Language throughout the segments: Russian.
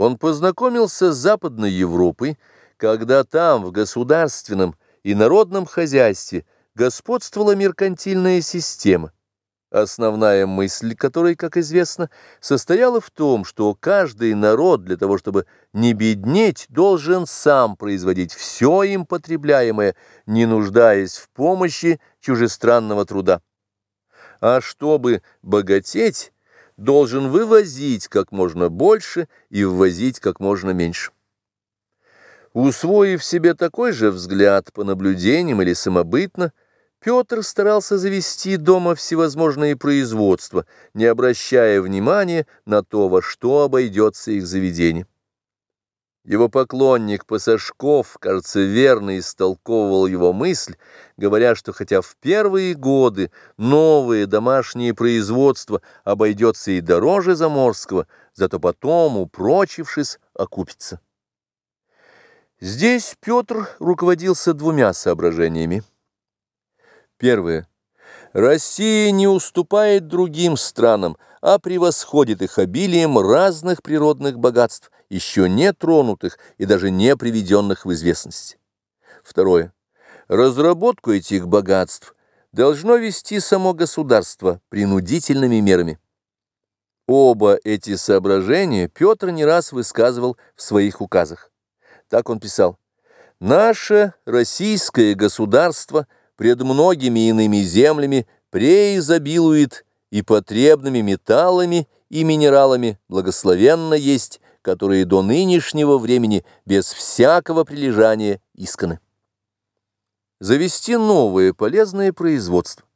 Он познакомился с Западной Европой, когда там, в государственном и народном хозяйстве, господствовала меркантильная система, основная мысль которой, как известно, состояла в том, что каждый народ для того, чтобы не беднеть, должен сам производить все им потребляемое, не нуждаясь в помощи чужестранного труда. А чтобы богатеть, должен вывозить как можно больше и ввозить как можно меньше. Усвоив себе такой же взгляд по наблюдениям или самобытно, Петр старался завести дома всевозможные производства, не обращая внимания на то, во что обойдется их заведение. Его поклонник Пасашков, кажется, верно истолковывал его мысль, говоря, что хотя в первые годы новые домашние производства обойдется и дороже заморского, зато потом, упрочившись, окупится. Здесь Петр руководился двумя соображениями. Первое. Россия не уступает другим странам, а превосходит их обилием разных природных богатств, еще не тронутых и даже не приведенных в известность. Второе. Разработку этих богатств должно вести само государство принудительными мерами. Оба эти соображения Петр не раз высказывал в своих указах. Так он писал. «Наше российское государство пред многими иными землями преизобилует и потребными металлами и минералами благословенно есть, которые до нынешнего времени без всякого прилежания исканы. Завести новое полезное производство,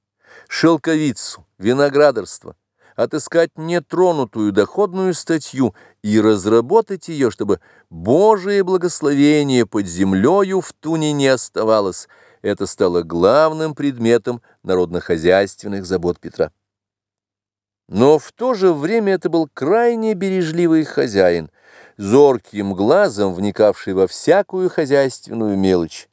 шелковицу, виноградарство, отыскать нетронутую доходную статью и разработать ее, чтобы Божие благословение под землею в туне не оставалось, это стало главным предметом народно-хозяйственных забот Петра. Но в то же время это был крайне бережливый хозяин, зорким глазом вникавший во всякую хозяйственную мелочь.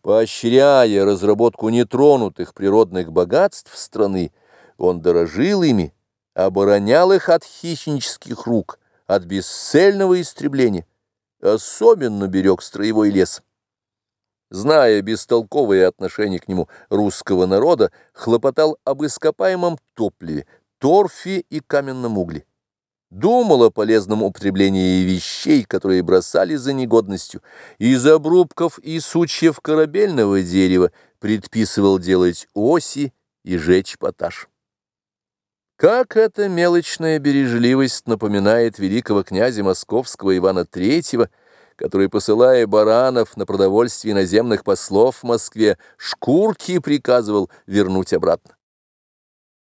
Поощряя разработку нетронутых природных богатств страны, он дорожил ими, оборонял их от хищнических рук, от бесцельного истребления, особенно берег строевой лес. Зная бестолковое отношение к нему русского народа, хлопотал об ископаемом топливе, торфе и каменном угле. Думал о полезном употреблении вещей, которые бросали за негодностью, из обрубков и сучьев корабельного дерева предписывал делать оси и жечь поташ. Как эта мелочная бережливость напоминает великого князя московского Ивана Третьего, который, посылая баранов на продовольствие иноземных послов в Москве, шкурки приказывал вернуть обратно.